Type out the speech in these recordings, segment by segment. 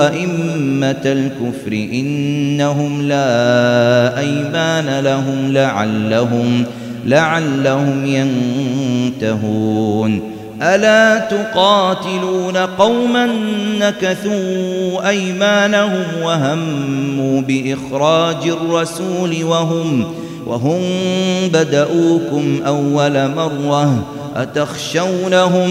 أئمة الكفر إنهم لا أيمان لهم لعلهم لعلهم ينتهون. ألا تقاتلون قوما نكثوا أيمانهم وهموا بإخراج الرسول وهم وهم بدؤوكم أول مرة أتخشونهم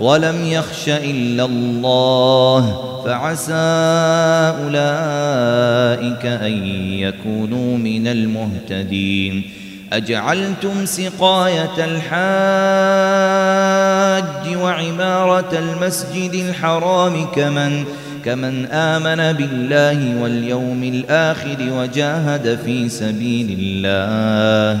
ولم يخش إلا الله فعسى أولئك أن يكونوا من المهتدين. أجعلتم سقاية الحاج وعمارة المسجد الحرام كمن كمن آمن بالله واليوم الآخر وجاهد في سبيل الله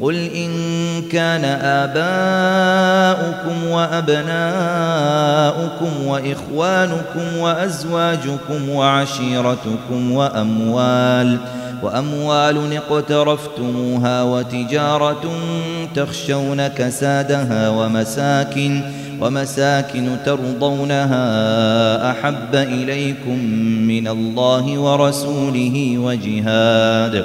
قل إن كان آباؤكم وأبناؤكم وإخوانكم وأزواجكم وعشيرتكم وأموال وأموال اقترفتموها وتجارة تخشون كسادها ومساكن ومساكن ترضونها أحب إليكم من الله ورسوله وجهاد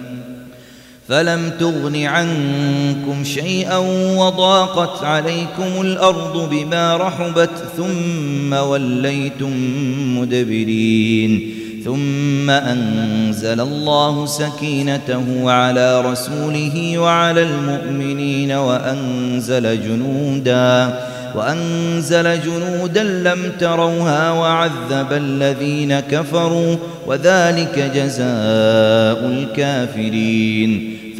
فلم تغن عنكم شيئا وضاقت عليكم الأرض بما رحبت ثم وليتم مدبرين ثم أنزل الله سكينته على رسوله وعلى المؤمنين وأنزل جنودا وأنزل جنودا لم تروها وعذب الذين كفروا وذلك جزاء الكافرين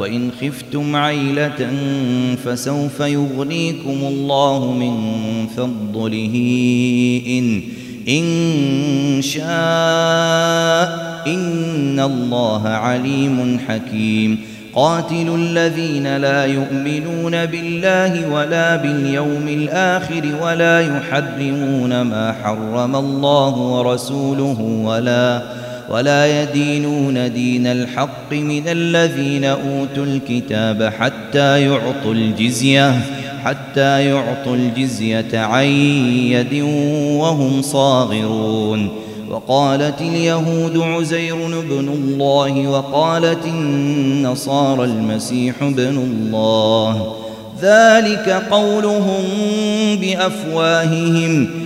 وإن خفتم عيلة فسوف يغنيكم الله من فضله. إن إن شاء إن الله عليم حكيم. قاتل الذين لا يؤمنون بالله ولا باليوم الآخر ولا يحرمون ما حرم الله ورسوله ولا ولا يدينون دين الحق من الذين أوتوا الكتاب حتى يعطوا الجزية حتى يعطوا الجزية عن يد وهم صاغرون. وقالت اليهود عزير بن الله وقالت النصارى المسيح بن الله. ذلك قولهم بأفواههم.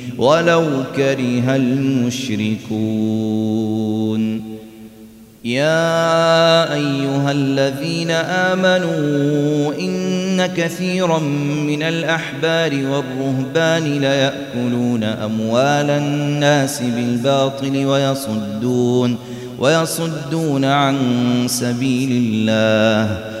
ولو كره المشركون. يا أيها الذين آمنوا إن كثيرا من الأحبار والرهبان ليأكلون أموال الناس بالباطل ويصدون ويصدون عن سبيل الله.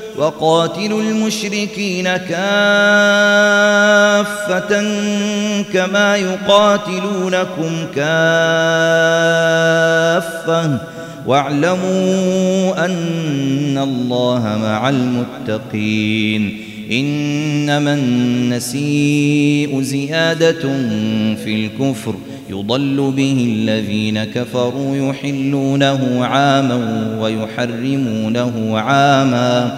وقاتلوا المشركين كافة كما يقاتلونكم كافة. واعلموا أن الله مع المتقين. إنما النسيء زيادة في الكفر. يضل به الذين كفروا يحلونه عاما ويحرمونه عاما.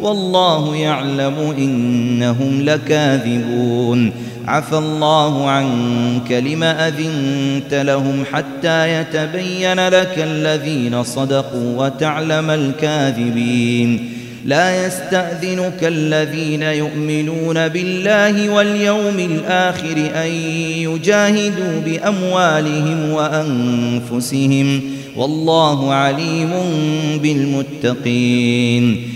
والله يعلم إنهم لكاذبون. عفى الله عنك لم أذنت لهم حتى يتبين لك الذين صدقوا وتعلم الكاذبين. لا يستأذنك الذين يؤمنون بالله واليوم الآخر أن يجاهدوا بأموالهم وأنفسهم. والله عليم بالمتقين.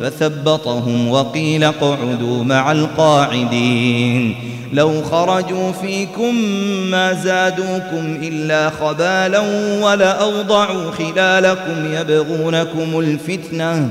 فثبطهم وقيل اقعدوا مع القاعدين. لو خرجوا فيكم ما زادوكم إلا خبالا ولأوضعوا خلالكم يبغونكم الفتنة.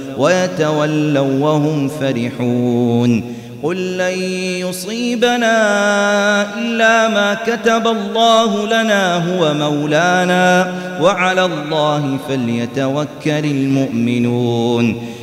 ويتولوا وهم فرحون قل لن يصيبنا إلا ما كتب الله لنا هو مولانا وعلى الله فليتوكل المؤمنون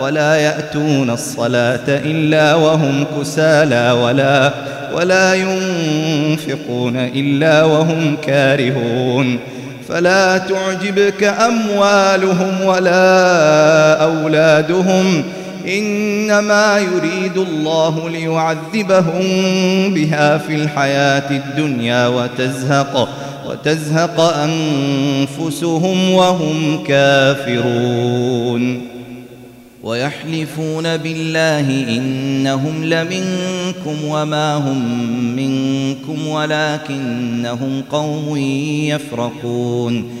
ولا يأتون الصلاة إلا وهم كسالى ولا ولا ينفقون إلا وهم كارهون. فلا تعجبك أموالهم ولا أولادهم. إنما يريد الله ليعذبهم بها في الحياة الدنيا وتزهق وتزهق أنفسهم وهم كافرون. ويحلفون بالله إنهم لمنكم وما هم منكم ولكنهم قوم يفرقون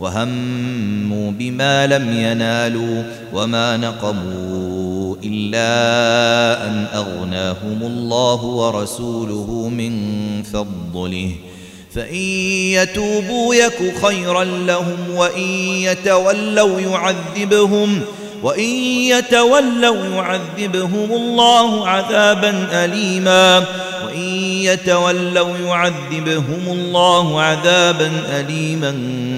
وهموا بما لم ينالوا وما نقموا إلا أن أغناهم الله ورسوله من فضله. فإن يتوبوا يك خيرا لهم وإن يتولوا يعذبهم وإن يتولوا يعذبهم الله عذابا أليما وإن يتولوا يعذبهم الله عذابا أليما.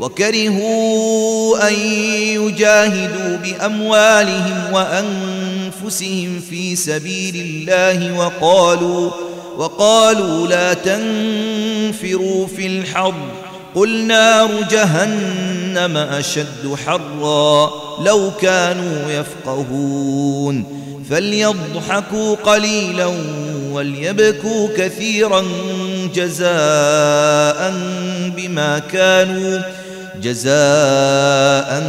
وكرهوا أن يجاهدوا بأموالهم وأنفسهم في سبيل الله وقالوا وقالوا لا تنفروا في الحر قل نار جهنم أشد حرا لو كانوا يفقهون. فليضحكوا قليلا وليبكوا كثيرا جزاء بما كانوا جزاء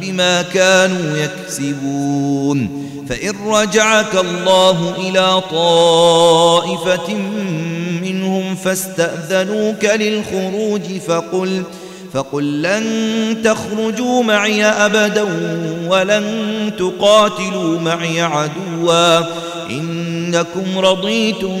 بما كانوا يكسبون. فإن رجعك الله إلى طائفة منهم فاستأذنوك للخروج فقل فقل لن تخرجوا معي أبدا ولن تقاتلوا معي عدوا. إنكم رضيتم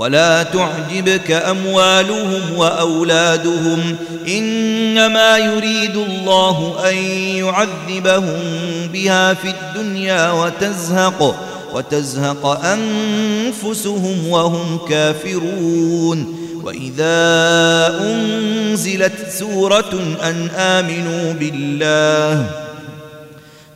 ولا تعجبك أموالهم وأولادهم إنما يريد الله أن يعذبهم بها في الدنيا وتزهق وتزهق أنفسهم وهم كافرون وإذا أنزلت سورة أن آمنوا بالله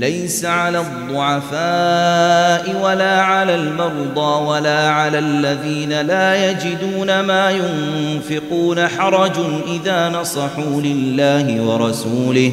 ليس على الضعفاء ولا على المرضى ولا على الذين لا يجدون ما ينفقون حرج إذا نصحوا لله ورسوله.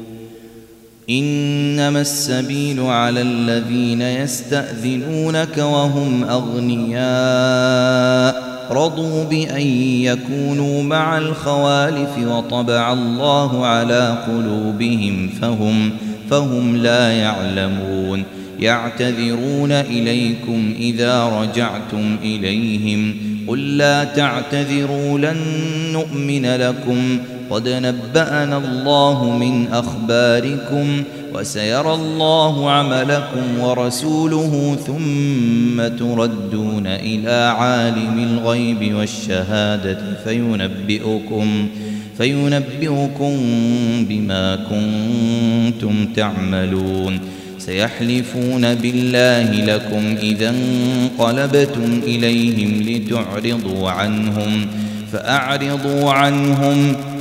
إنما السبيل على الذين يستأذنونك وهم أغنياء. رضوا بأن يكونوا مع الخوالف وطبع الله على قلوبهم فهم فهم لا يعلمون. يعتذرون إليكم إذا رجعتم إليهم. قل لا تعتذروا لن نؤمن لكم. قد نبأنا الله من أخباركم وسيرى الله عملكم ورسوله ثم تردون إلى عالم الغيب والشهادة فينبئكم فينبئكم بما كنتم تعملون سيحلفون بالله لكم إذا انقلبتم إليهم لتعرضوا عنهم فأعرضوا عنهم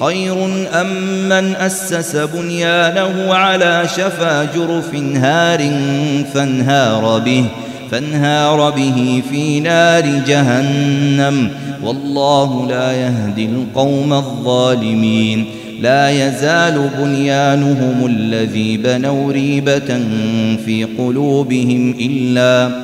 خير أم من أسس بنيانه على شفا جرف هار فانهار به فانهار به في نار جهنم. والله لا يهدي القوم الظالمين. لا يزال بنيانهم الذي بنوا ريبة في قلوبهم إلا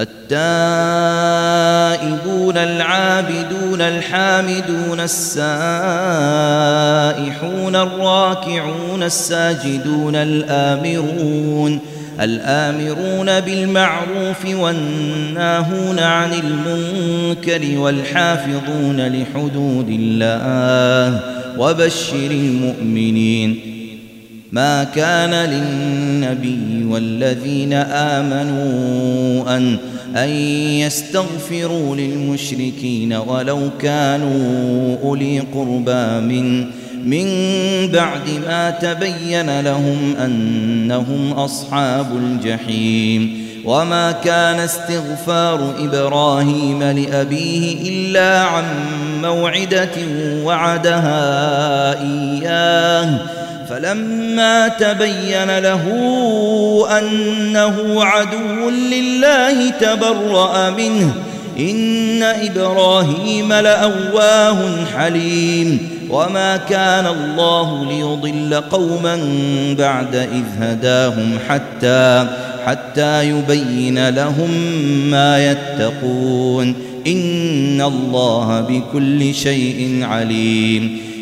التائبون العابدون الحامدون السائحون الراكعون الساجدون الآمرون الآمرون بالمعروف والناهون عن المنكر والحافظون لحدود الله وبشر المؤمنين ما كان للنبي والذين آمنوا أن أن يستغفروا للمشركين ولو كانوا أولي قربى من من بعد ما تبين لهم أنهم أصحاب الجحيم. وما كان استغفار إبراهيم لأبيه إلا عن موعدة وعدها إياه. فلما تبين له أنه عدو لله تبرأ منه. إن إبراهيم لأواه حليم. وما كان الله ليضل قوما بعد إذ هداهم حتى حتى يبين لهم ما يتقون. إن الله بكل شيء عليم.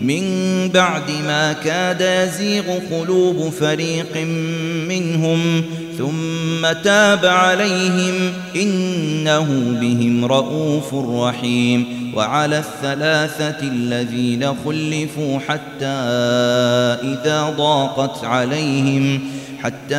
من بعد ما كاد يزيغ قلوب فريق منهم ثم تاب عليهم إنه بهم رؤوف رحيم. وعلى الثلاثة الذين خلفوا حتى إذا ضاقت عليهم حتى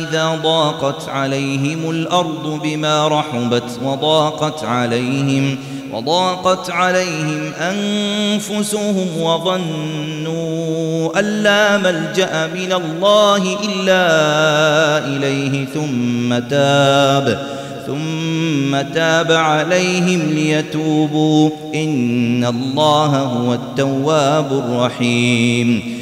إذا ضاقت عليهم الأرض بما رحبت وضاقت عليهم وضاقت عليهم أنفسهم وظنوا أن لا ملجأ من الله إلا إليه ثم تاب ثم تاب عليهم ليتوبوا إن الله هو التواب الرحيم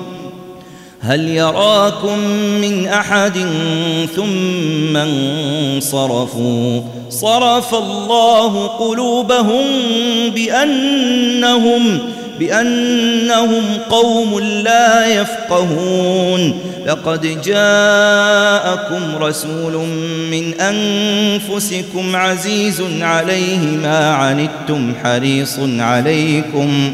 هل يراكم من أحد ثم انصرفوا؟ صرف الله قلوبهم بأنهم بأنهم قوم لا يفقهون. لقد جاءكم رسول من أنفسكم عزيز عليه ما عنتم حريص عليكم.